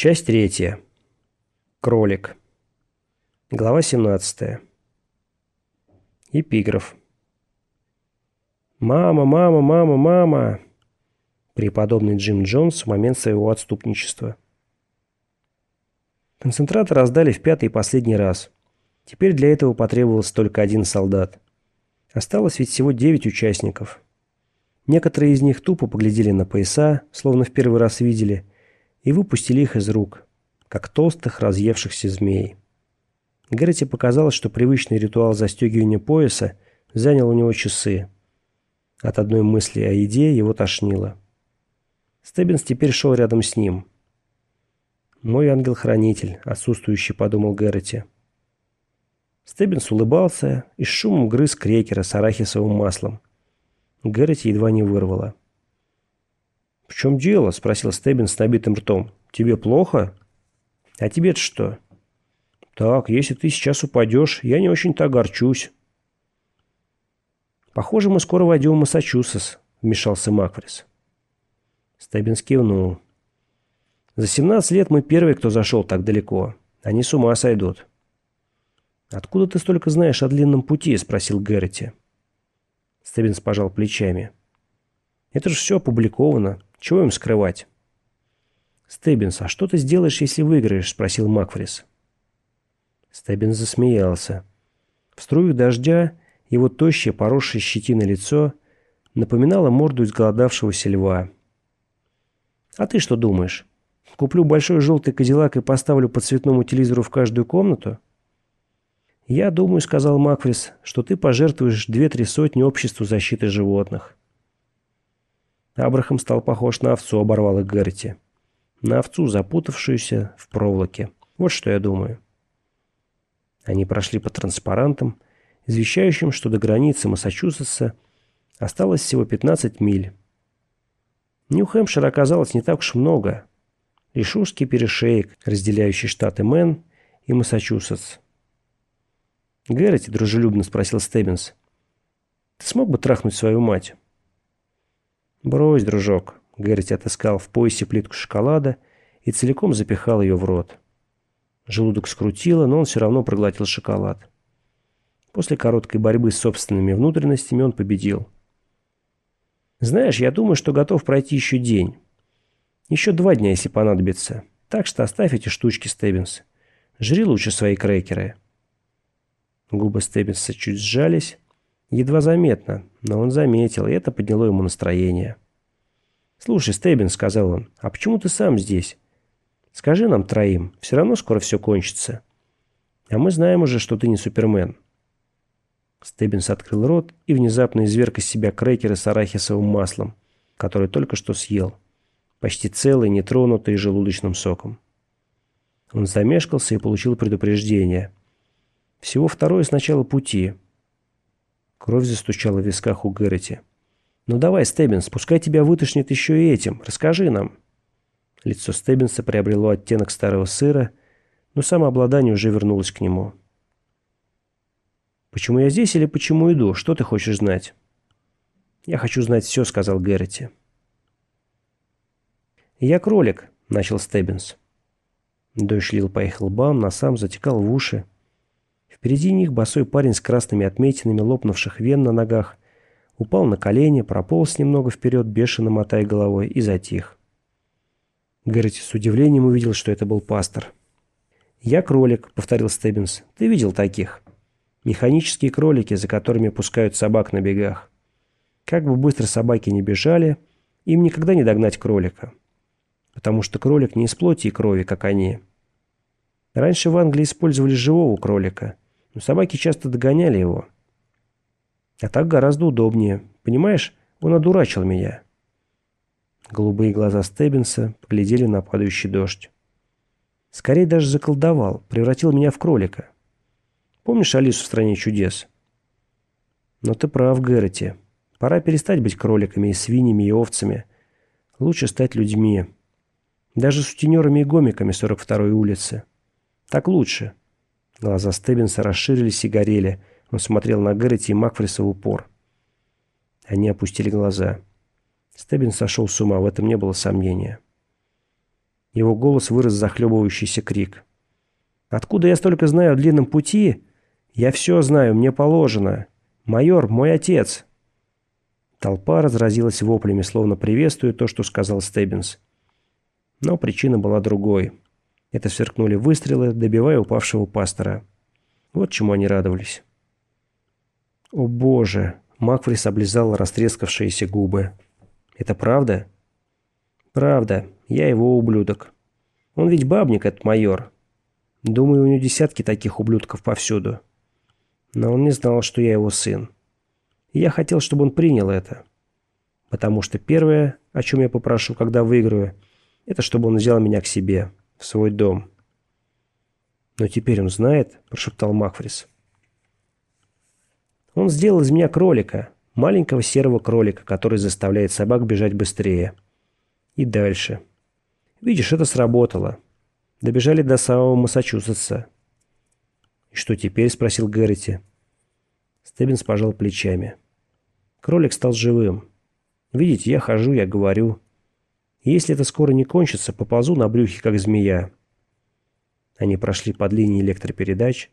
Часть третья. Кролик. Глава 17. Эпиграф. «Мама, мама, мама, мама!» Преподобный Джим Джонс в момент своего отступничества. Концентратор раздали в пятый и последний раз. Теперь для этого потребовался только один солдат. Осталось ведь всего девять участников. Некоторые из них тупо поглядели на пояса, словно в первый раз видели, и выпустили их из рук, как толстых разъевшихся змей. Гэрроти показалось, что привычный ритуал застегивания пояса занял у него часы. От одной мысли о еде его тошнило. Стеббинс теперь шел рядом с ним. «Мой ангел-хранитель», — отсутствующий, подумал Гэрроти. Стеббинс улыбался и с шумом грыз крекера с арахисовым маслом. Гэрроти едва не вырвало. «В чем дело?» — спросил Стеббинс с набитым ртом. «Тебе плохо?» «А тебе-то что?» «Так, если ты сейчас упадешь, я не очень-то огорчусь». «Похоже, мы скоро войдем в Массачусетс», — вмешался Макфрис. Стеббинс кивнул. «За 17 лет мы первые, кто зашел так далеко. Они с ума сойдут». «Откуда ты столько знаешь о длинном пути?» — спросил Гэрроти. Стеббинс пожал плечами. «Это же все опубликовано. Чего им скрывать?» «Стеббинс, а что ты сделаешь, если выиграешь?» — спросил Макфрис. Стеббинс засмеялся. В струях дождя его тощее, поросшее щетиной лицо напоминало морду изголодавшегося льва. «А ты что думаешь? Куплю большой желтый кадиллак и поставлю по цветному телевизору в каждую комнату?» «Я думаю, — сказал Макфрис, — что ты пожертвуешь две-три сотни обществу защиты животных». Абрахам стал похож на овцу, оборвал их Гэрти. На овцу, запутавшуюся в проволоке. Вот что я думаю. Они прошли по транспарантам, извещающим, что до границы Массачусетса осталось всего 15 миль. Нью-Хэмпшир оказалось не так уж много. Лишь узкий перешеек, разделяющий штаты Мэн и Массачусетс. «Гэрроти», — дружелюбно спросил Стеббинс, — «ты смог бы трахнуть свою мать?» «Брось, дружок», — Гэрроти отыскал в поясе плитку шоколада и целиком запихал ее в рот. Желудок скрутило, но он все равно проглотил шоколад. После короткой борьбы с собственными внутренностями он победил. «Знаешь, я думаю, что готов пройти еще день. Еще два дня, если понадобится. Так что оставь эти штучки, Стеббинс. Жри лучше свои крекеры». Губы Стеббинса чуть сжались. Едва заметно, но он заметил, и это подняло ему настроение. «Слушай, Стеббинс», — сказал он, — «а почему ты сам здесь? Скажи нам троим, все равно скоро все кончится. А мы знаем уже, что ты не Супермен». Стеббинс открыл рот и внезапно изверг из себя крекеры с арахисовым маслом, который только что съел, почти целый, нетронутый желудочным соком. Он замешкался и получил предупреждение. Всего второе с начала пути. Кровь застучала в висках у Гэрроти. «Ну давай, Стеббинс, пускай тебя вытошнит еще и этим. Расскажи нам». Лицо Стеббинса приобрело оттенок старого сыра, но самообладание уже вернулось к нему. «Почему я здесь или почему иду? Что ты хочешь знать?» «Я хочу знать все», — сказал Гэрроти. «Я кролик», — начал Стеббинс. Дождь лил по их лбам, носам затекал в уши. Впереди них босой парень с красными отметинами лопнувших вен на ногах упал на колени, прополз немного вперед, бешено мотая головой, и затих. Гэрроти с удивлением увидел, что это был пастор. «Я кролик», — повторил Стеббинс. «Ты видел таких?» «Механические кролики, за которыми пускают собак на бегах. Как бы быстро собаки не бежали, им никогда не догнать кролика. Потому что кролик не из плоти и крови, как они. Раньше в Англии использовали живого кролика — но собаки часто догоняли его. А так гораздо удобнее. Понимаешь, он одурачил меня. Голубые глаза Стеббинса поглядели на падающий дождь. Скорее даже заколдовал, превратил меня в кролика. Помнишь Алису в «Стране чудес»? Но ты прав, Гэрроти. Пора перестать быть кроликами и свиньями и овцами. Лучше стать людьми. Даже сутенерами и гомиками 42-й улицы. Так лучше. Глаза Стеббинса расширились и горели. Он смотрел на Гэрроти и Макфриса в упор. Они опустили глаза. Стеббин сошел с ума, в этом не было сомнения. Его голос вырос захлебывающийся крик. «Откуда я столько знаю о длинном пути? Я все знаю, мне положено. Майор, мой отец!» Толпа разразилась воплями, словно приветствуя то, что сказал Стеббинс. Но причина была другой. Это сверкнули выстрелы, добивая упавшего пастора. Вот чему они радовались. «О боже!» — Макфрис облизал растрескавшиеся губы. «Это правда?» «Правда. Я его ублюдок. Он ведь бабник, этот майор. Думаю, у него десятки таких ублюдков повсюду. Но он не знал, что я его сын. Я хотел, чтобы он принял это. Потому что первое, о чем я попрошу, когда выиграю, это чтобы он взял меня к себе, в свой дом. «Но теперь он знает», – прошептал Макфрис. «Он сделал из меня кролика, маленького серого кролика, который заставляет собак бежать быстрее. И дальше. Видишь, это сработало. Добежали до самого Массачусетса». «И что теперь?» – спросил Гэрроти. Стеббинс пожал плечами. Кролик стал живым. Видите, я хожу, я говорю. Если это скоро не кончится, поползу на брюхе, как змея. Они прошли под линией электропередач.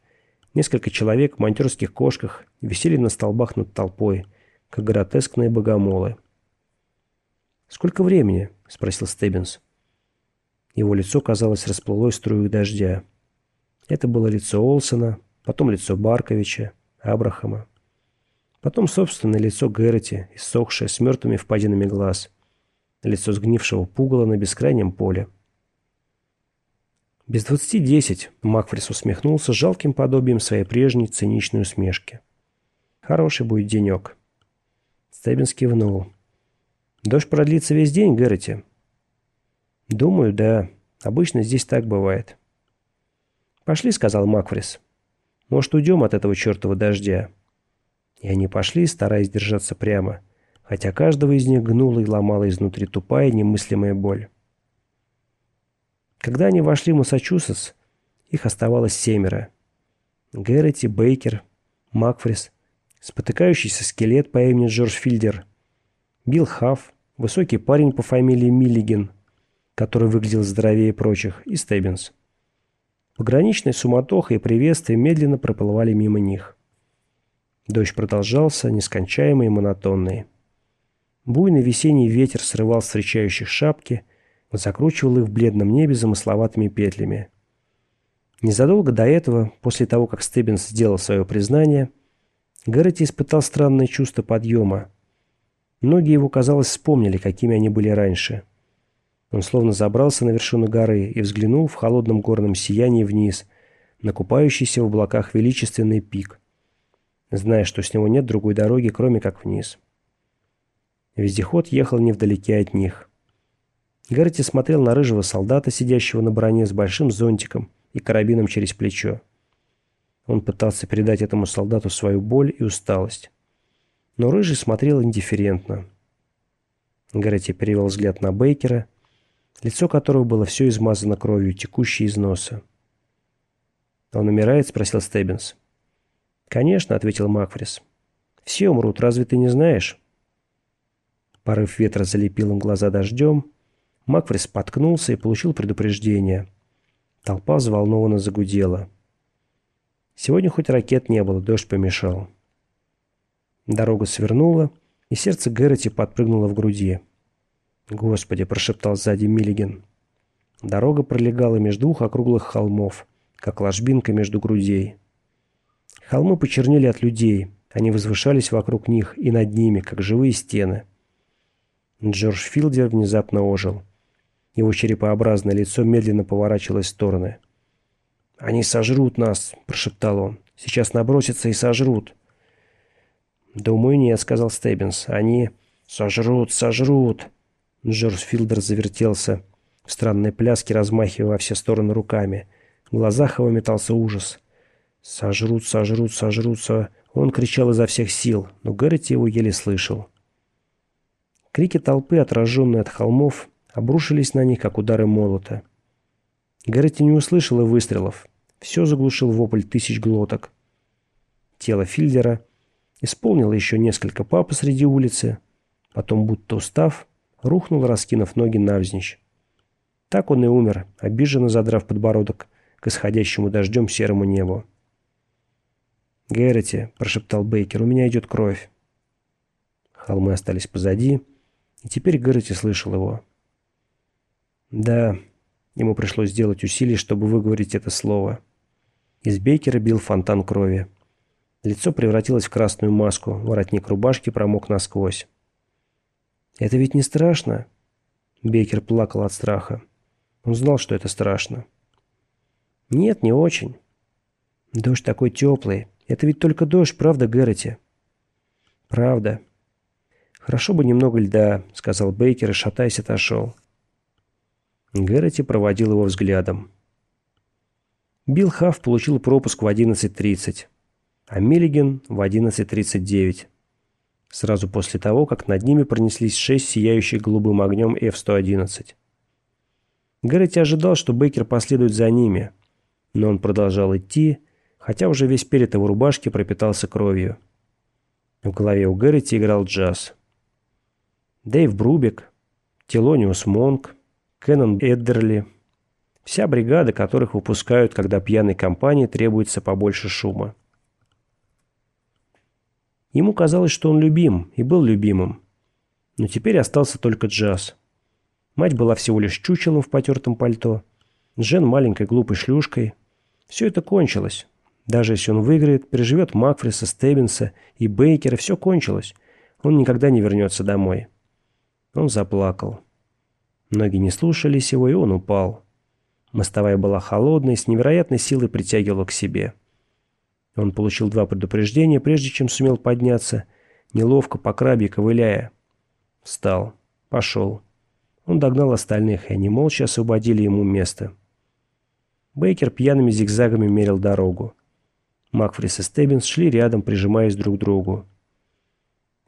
Несколько человек в монтерских кошках висели на столбах над толпой, как гротескные богомолы. «Сколько времени?» – спросил Стеббинс. Его лицо, казалось, расплылось струей дождя. Это было лицо Олсона, потом лицо Барковича, Абрахама. Потом собственное лицо Гэрроти, иссохшее, с мертвыми впадинами глаз. Лицо сгнившего пугала на бескрайнем поле. «Без двадцати десять», — Макфрис усмехнулся жалким подобием своей прежней циничной усмешки. «Хороший будет денек». Стеббинс кивнул. «Дождь продлится весь день, Гэрроти?» «Думаю, да. Обычно здесь так бывает». «Пошли», — сказал Макфрис. «Может, уйдем от этого чертова дождя?» И они пошли, стараясь держаться прямо, хотя каждого из них гнула и ломала изнутри тупая немыслимая боль. Когда они вошли в Массачусетс, их оставалось семеро. Гэрроти, Бейкер, Макфрис, спотыкающийся скелет по имени Джордж Фильдер, Билл Хафф, высокий парень по фамилии Миллиген, который выглядел здоровее прочих, и Стеббинс. Пограничная суматоха и приветствия медленно проплывали мимо них. Дождь продолжался, нескончаемый и монотонный. Буйный весенний ветер срывал встречающих шапки, закручивал их в бледном небе замысловатыми петлями. Незадолго до этого, после того, как Стеббинс сделал свое признание, Гэрроти испытал странное чувство подъема. Многие его, казалось, вспомнили, какими они были раньше. Он словно забрался на вершину горы и взглянул в холодном горном сиянии вниз, на купающийся в облаках величественный пик – зная, что с него нет другой дороги, кроме как вниз. Вездеход ехал невдалеке от них. Гарти смотрел на рыжего солдата, сидящего на броне с большим зонтиком и карабином через плечо. Он пытался передать этому солдату свою боль и усталость. Но рыжий смотрел индифферентно. Гарти перевел взгляд на Бейкера, лицо которого было все измазано кровью, текущей из носа. «Он умирает?» – спросил Стеббинс. «Конечно», — ответил Макфрис. «Все умрут, разве ты не знаешь?» Порыв ветра залепил им глаза дождем. Макфрис споткнулся и получил предупреждение. Толпа взволнованно загудела. Сегодня хоть ракет не было, дождь помешал. Дорога свернула, и сердце Гэрроти подпрыгнуло в груди. «Господи!» – прошептал сзади Миллиген. Дорога пролегала между двух округлых холмов, как ложбинка между грудей. Холмы почернели от людей. Они возвышались вокруг них и над ними, как живые стены. Джордж Филдер внезапно ожил. Его черепообразное лицо медленно поворачивалось в стороны. «Они сожрут нас», – прошептал он. «Сейчас набросятся и сожрут». «Думаю, нет», – сказал Стеббинс. «Они сожрут, сожрут». Джордж Филдер завертелся в странной пляске, размахивая во все стороны руками. В глазах его метался ужас. «Сожрут, сожрут, сожрутся!» Он кричал изо всех сил, но Гэрроти его еле слышал. Крики толпы, отраженные от холмов, обрушились на них, как удары молота. Гэрроти не услышал и выстрелов. Все заглушил вопль тысяч глоток. Тело Фильдера исполнило еще несколько па посреди улицы, потом, будто устав, рухнул, раскинув ноги навзничь. Так он и умер, обиженно задрав подбородок к исходящему дождем серому небу. «Гэрроти», — прошептал Бейкер, — «у меня идет кровь». Холмы остались позади, и теперь Гэрроти слышал его. Да, ему пришлось сделать усилие, чтобы выговорить это слово. Из Бейкера бил фонтан крови. Лицо превратилось в красную маску, воротник рубашки промок насквозь. «Это ведь не страшно?» Бейкер плакал от страха. Он знал, что это страшно. «Нет, не очень. Дождь такой теплый. Это ведь только дождь, правда, Гэрроти?» «Правда». «Хорошо бы немного льда», — сказал Бейкер и, шатаясь, отошел. Гэрроти проводил его взглядом. Билл Хафф получил пропуск в 11.30, а Миллиген в 11.39. Сразу после того, как над ними пронеслись шесть сияющих голубым огнем F-111. Гэрроти ожидал, что Бейкер последует за ними, но он продолжал идти, хотя уже весь перед его рубашки пропитался кровью. В голове у Гэрроти играл джаз. Дэйв Брубик, Телониус Монк, Кеннон Эддерли. Вся бригада, которых выпускают, когда пьяной компании требуется побольше шума. Ему казалось, что он любим и был любимым. Но теперь остался только джаз. Мать была всего лишь чучелом в потертом пальто. Джен маленькой глупой шлюшкой. Все это кончилось. Даже если он выиграет, переживет Макфриса, Стеббинса и Бейкера, все кончилось. Он никогда не вернется домой. Он заплакал. Ноги не слушались его, и он упал. Мостовая была холодной, с невероятной силой притягивала к себе. Он получил два предупреждения, прежде чем сумел подняться, неловко по крабе ковыляя. Встал. Пошел. Он догнал остальных, и они молча освободили ему место. Бейкер пьяными зигзагами мерил дорогу. Макфрис и Стеббинс шли рядом, прижимаясь друг к другу.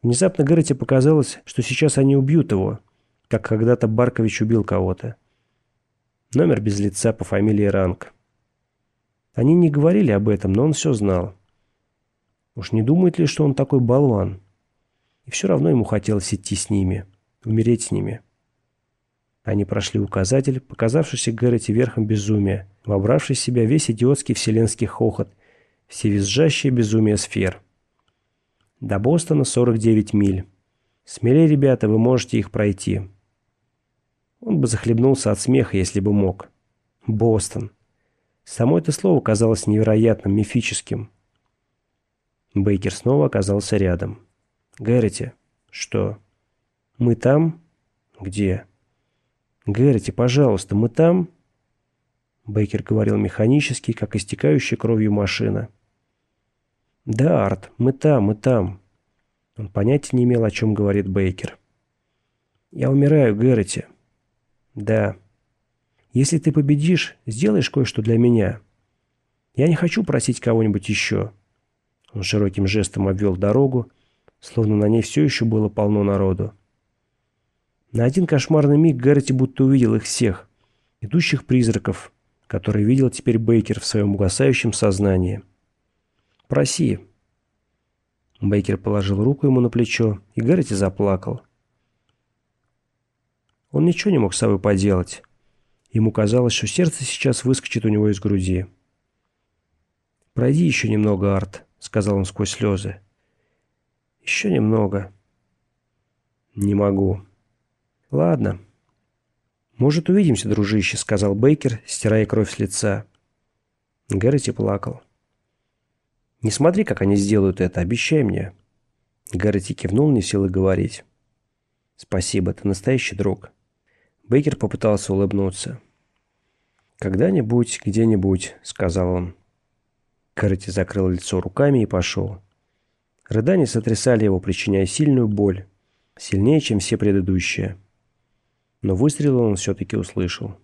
Внезапно Гэрроти показалось, что сейчас они убьют его, как когда-то Баркович убил кого-то. Номер без лица по фамилии Ранг. Они не говорили об этом, но он все знал. Уж не думает ли, что он такой болван? И все равно ему хотелось идти с ними, умереть с ними. Они прошли указатель, показавшийся Гэрроти верхом безумия, вобравший в себя весь идиотский вселенский хохот, все визжащие безумие сфер. До Бостона 49 миль. Смелее, ребята, вы можете их пройти. Он бы захлебнулся от смеха, если бы мог. Бостон. Само это слово казалось невероятным, мифическим. Бейкер снова оказался рядом. «Гэрроти». «Что?» «Мы там?» «Где?» «Гэрроти, пожалуйста, мы там?» Бейкер говорил механически, как истекающая кровью машина. «Да, Арт, мы там, мы там». Он понятия не имел, о чем говорит Бейкер. «Я умираю, Гэрроти». «Да». «Если ты победишь, сделаешь кое-что для меня. Я не хочу просить кого-нибудь еще». Он широким жестом обвел дорогу, словно на ней все еще было полно народу. На один кошмарный миг Гэрроти будто увидел их всех, идущих призраков, которые видел теперь Бейкер в своем угасающем сознании. «Проси». Бейкер положил руку ему на плечо, и Гэрроти заплакал. Он ничего не мог с собой поделать. Ему казалось, что сердце сейчас выскочит у него из груди. «Пройди еще немного, Арт», — сказал он сквозь слезы. «Еще немного». «Не могу», «Ладно». «Может, увидимся, дружище», — сказал Бейкер, стирая кровь с лица. Гэрроти плакал. «Не смотри, как они сделают это, обещай мне». Гэрроти кивнул, не силы говорить. «Спасибо, ты настоящий друг». Бейкер попытался улыбнуться. «Когда-нибудь, где-нибудь», — сказал он. Гэрроти закрыл лицо руками и пошел. Рыдания сотрясали его, причиняя сильную боль. Сильнее, чем все предыдущие но выстрелы он все-таки услышал.